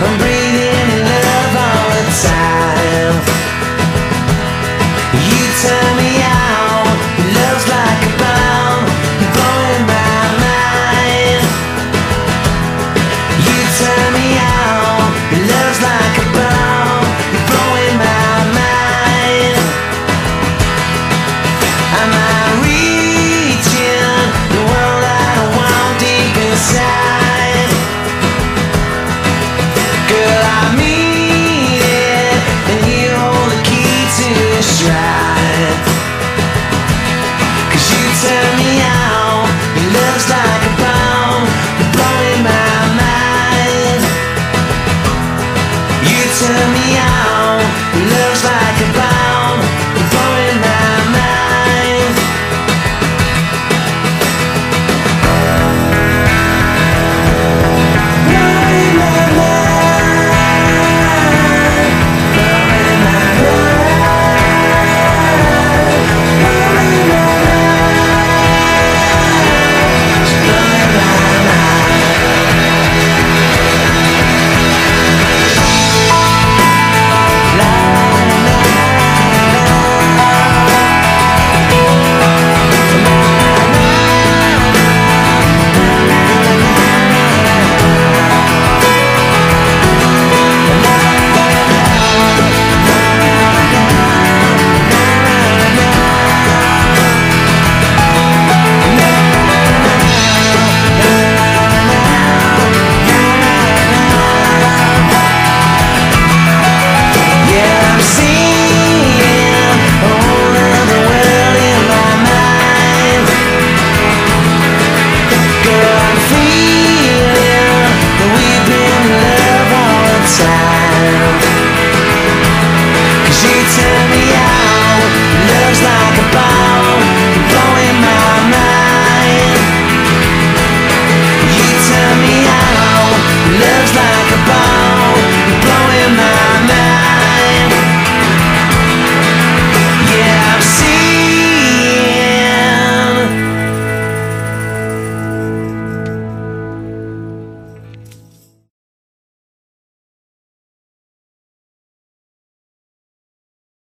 and breathe.